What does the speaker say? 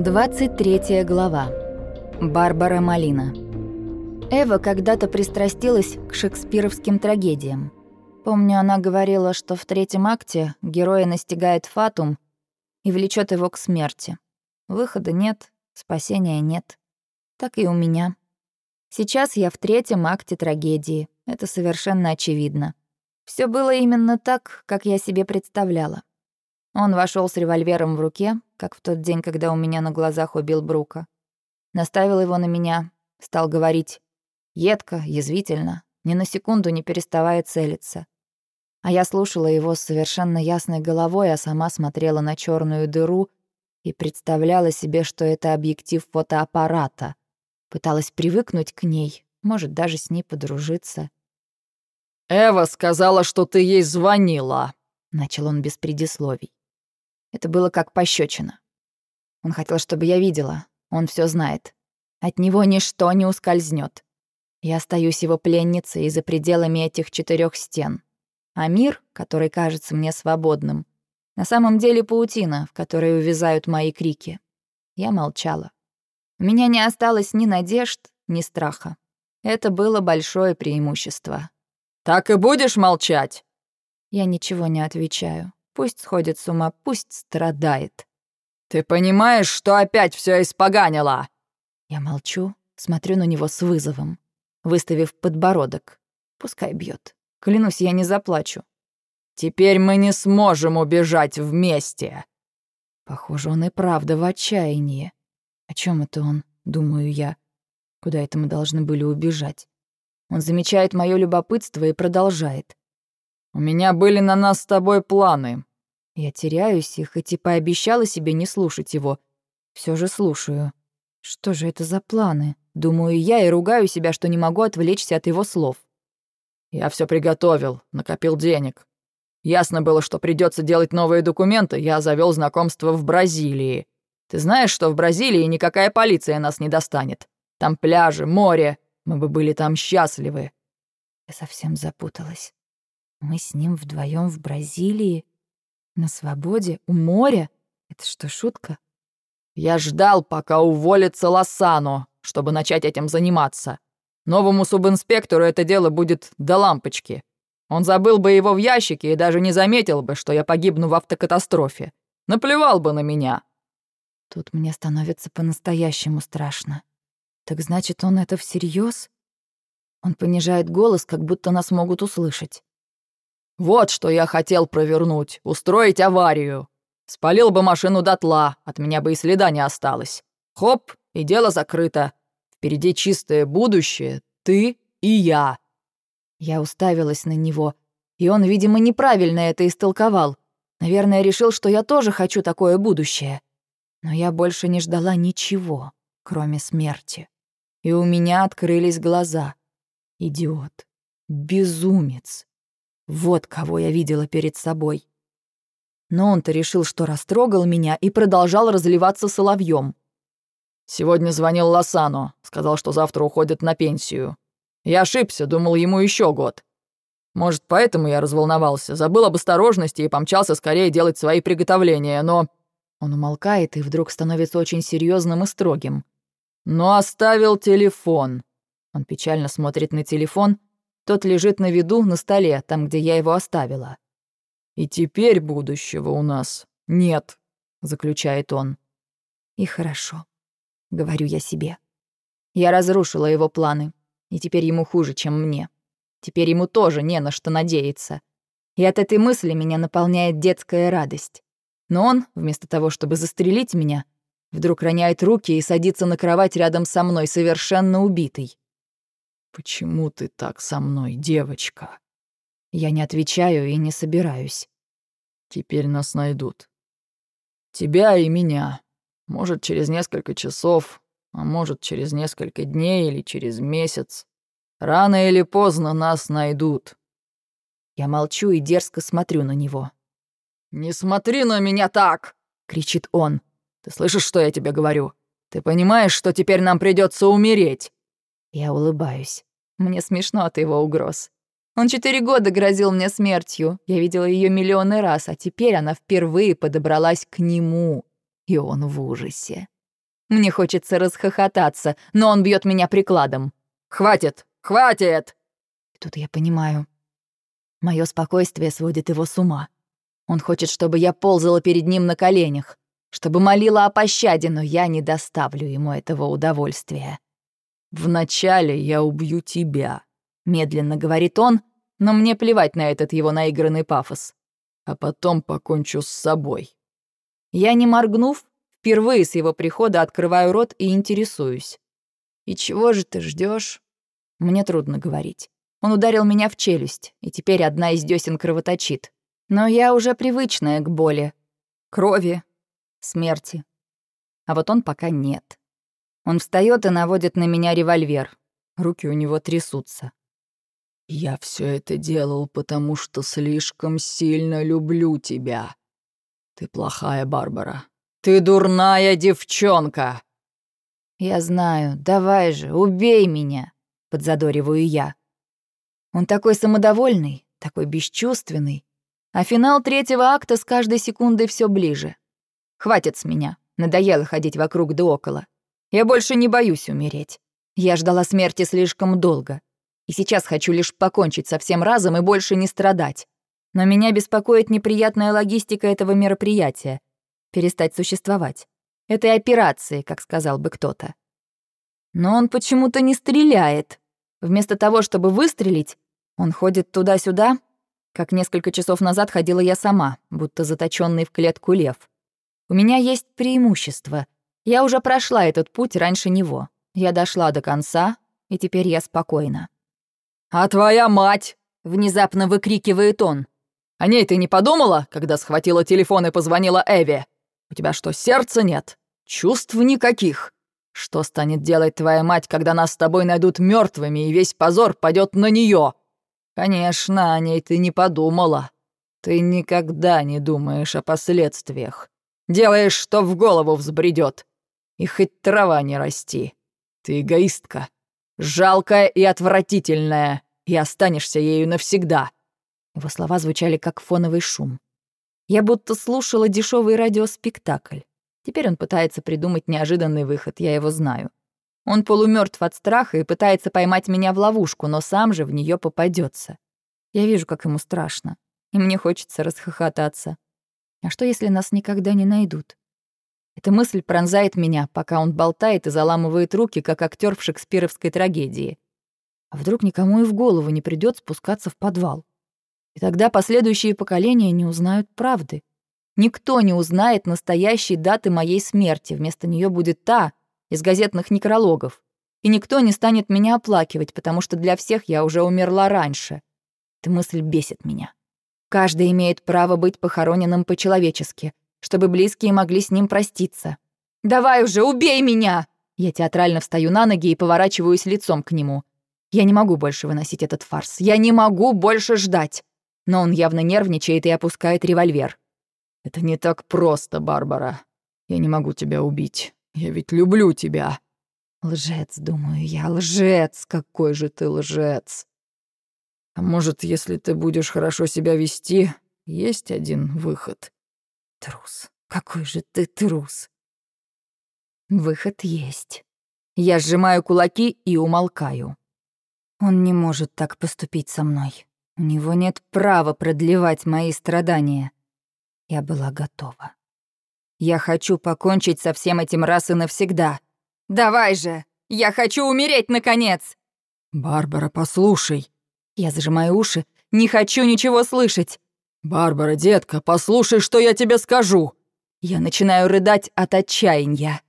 23 глава. Барбара Малина. Эва когда-то пристрастилась к шекспировским трагедиям. Помню, она говорила, что в третьем акте героя настигает фатум и влечет его к смерти. Выхода нет, спасения нет. Так и у меня. Сейчас я в третьем акте трагедии. Это совершенно очевидно. Все было именно так, как я себе представляла. Он вошел с револьвером в руке, как в тот день, когда у меня на глазах убил Брука. Наставил его на меня, стал говорить едко, язвительно, ни на секунду не переставая целиться. А я слушала его с совершенно ясной головой, а сама смотрела на черную дыру и представляла себе, что это объектив фотоаппарата. Пыталась привыкнуть к ней, может, даже с ней подружиться. «Эва сказала, что ты ей звонила», — начал он без предисловий. Это было как пощечина. Он хотел, чтобы я видела. Он все знает. От него ничто не ускользнет. Я остаюсь его пленницей за пределами этих четырех стен. А мир, который кажется мне свободным, на самом деле паутина, в которой увязают мои крики. Я молчала. У меня не осталось ни надежд, ни страха. Это было большое преимущество. «Так и будешь молчать?» Я ничего не отвечаю. Пусть сходит с ума, пусть страдает. «Ты понимаешь, что опять все испоганило?» Я молчу, смотрю на него с вызовом, выставив подбородок. Пускай бьет. Клянусь, я не заплачу. «Теперь мы не сможем убежать вместе!» Похоже, он и правда в отчаянии. О чем это он, думаю я? Куда это мы должны были убежать? Он замечает мое любопытство и продолжает. «У меня были на нас с тобой планы. Я теряюсь и хоть и пообещала себе не слушать его, все же слушаю. Что же это за планы? Думаю я и ругаю себя, что не могу отвлечься от его слов. Я все приготовил, накопил денег. Ясно было, что придется делать новые документы, я завел знакомство в Бразилии. Ты знаешь, что в Бразилии никакая полиция нас не достанет. Там пляжи, море, мы бы были там счастливы. Я совсем запуталась. Мы с ним вдвоем в Бразилии? На свободе? У моря? Это что, шутка? Я ждал, пока уволится Лосано, чтобы начать этим заниматься. Новому субинспектору это дело будет до лампочки. Он забыл бы его в ящике и даже не заметил бы, что я погибну в автокатастрофе. Наплевал бы на меня. Тут мне становится по-настоящему страшно. Так значит, он это всерьез? Он понижает голос, как будто нас могут услышать. Вот что я хотел провернуть, устроить аварию. Спалил бы машину дотла, от меня бы и следа не осталось. Хоп, и дело закрыто. Впереди чистое будущее, ты и я». Я уставилась на него, и он, видимо, неправильно это истолковал. Наверное, решил, что я тоже хочу такое будущее. Но я больше не ждала ничего, кроме смерти. И у меня открылись глаза. Идиот. Безумец. Вот кого я видела перед собой. Но он-то решил, что растрогал меня и продолжал разливаться соловьем. «Сегодня звонил Лосано, сказал, что завтра уходит на пенсию. Я ошибся, думал, ему еще год. Может, поэтому я разволновался, забыл об осторожности и помчался скорее делать свои приготовления, но...» Он умолкает и вдруг становится очень серьезным и строгим. «Но оставил телефон». Он печально смотрит на телефон, тот лежит на виду на столе, там, где я его оставила. «И теперь будущего у нас нет», — заключает он. «И хорошо», — говорю я себе. Я разрушила его планы, и теперь ему хуже, чем мне. Теперь ему тоже не на что надеяться. И от этой мысли меня наполняет детская радость. Но он, вместо того, чтобы застрелить меня, вдруг роняет руки и садится на кровать рядом со мной, совершенно убитый. «Почему ты так со мной, девочка?» Я не отвечаю и не собираюсь. «Теперь нас найдут. Тебя и меня. Может, через несколько часов, а может, через несколько дней или через месяц. Рано или поздно нас найдут». Я молчу и дерзко смотрю на него. «Не смотри на меня так!» — кричит он. «Ты слышишь, что я тебе говорю? Ты понимаешь, что теперь нам придется умереть?» Я улыбаюсь. Мне смешно от его угроз. Он четыре года грозил мне смертью. Я видела ее миллионы раз, а теперь она впервые подобралась к нему. И он в ужасе. Мне хочется расхохотаться, но он бьет меня прикладом. «Хватит! Хватит!» И тут я понимаю. Мое спокойствие сводит его с ума. Он хочет, чтобы я ползала перед ним на коленях, чтобы молила о пощаде, но я не доставлю ему этого удовольствия. «Вначале я убью тебя», — медленно говорит он, но мне плевать на этот его наигранный пафос. «А потом покончу с собой». Я, не моргнув, впервые с его прихода открываю рот и интересуюсь. «И чего же ты ждешь? Мне трудно говорить. Он ударил меня в челюсть, и теперь одна из десен кровоточит. Но я уже привычная к боли, крови, смерти. А вот он пока нет. Он встает и наводит на меня револьвер. Руки у него трясутся. «Я все это делал, потому что слишком сильно люблю тебя. Ты плохая, Барбара. Ты дурная девчонка!» «Я знаю. Давай же, убей меня!» — подзадориваю я. Он такой самодовольный, такой бесчувственный. А финал третьего акта с каждой секундой все ближе. Хватит с меня. Надоело ходить вокруг да около. Я больше не боюсь умереть. Я ждала смерти слишком долго. И сейчас хочу лишь покончить со всем разом и больше не страдать. Но меня беспокоит неприятная логистика этого мероприятия. Перестать существовать. Этой операции, как сказал бы кто-то. Но он почему-то не стреляет. Вместо того, чтобы выстрелить, он ходит туда-сюда, как несколько часов назад ходила я сама, будто заточенный в клетку лев. У меня есть преимущество. Я уже прошла этот путь раньше него. Я дошла до конца, и теперь я спокойна. «А твоя мать?» — внезапно выкрикивает он. «О ней ты не подумала, когда схватила телефон и позвонила Эви? У тебя что, сердца нет? Чувств никаких?» Что станет делать твоя мать, когда нас с тобой найдут мертвыми и весь позор падет на нее? Конечно, о ней ты не подумала. Ты никогда не думаешь о последствиях. Делаешь, что в голову взбредет. И хоть трава не расти. Ты эгоистка. Жалкая и отвратительная. И останешься ею навсегда. Его слова звучали как фоновый шум. Я будто слушала дешевый радиоспектакль. Теперь он пытается придумать неожиданный выход, я его знаю. Он полумертв от страха и пытается поймать меня в ловушку, но сам же в нее попадется. Я вижу, как ему страшно, и мне хочется расхохотаться. А что, если нас никогда не найдут? Эта мысль пронзает меня, пока он болтает и заламывает руки, как актер в шекспировской трагедии. А вдруг никому и в голову не придет спускаться в подвал? И тогда последующие поколения не узнают правды. Никто не узнает настоящей даты моей смерти, вместо нее будет та из газетных некрологов. И никто не станет меня оплакивать, потому что для всех я уже умерла раньше. Эта мысль бесит меня. Каждый имеет право быть похороненным по-человечески, чтобы близкие могли с ним проститься. «Давай уже, убей меня!» Я театрально встаю на ноги и поворачиваюсь лицом к нему. Я не могу больше выносить этот фарс. Я не могу больше ждать. Но он явно нервничает и опускает револьвер. Это не так просто, Барбара. Я не могу тебя убить. Я ведь люблю тебя. Лжец, думаю я, лжец. Какой же ты лжец. А может, если ты будешь хорошо себя вести, есть один выход. Трус. Какой же ты трус. Выход есть. Я сжимаю кулаки и умолкаю. Он не может так поступить со мной. У него нет права продлевать мои страдания. Я была готова. Я хочу покончить со всем этим раз и навсегда. Давай же! Я хочу умереть, наконец!» «Барбара, послушай!» Я зажимаю уши, не хочу ничего слышать. «Барбара, детка, послушай, что я тебе скажу!» Я начинаю рыдать от отчаяния.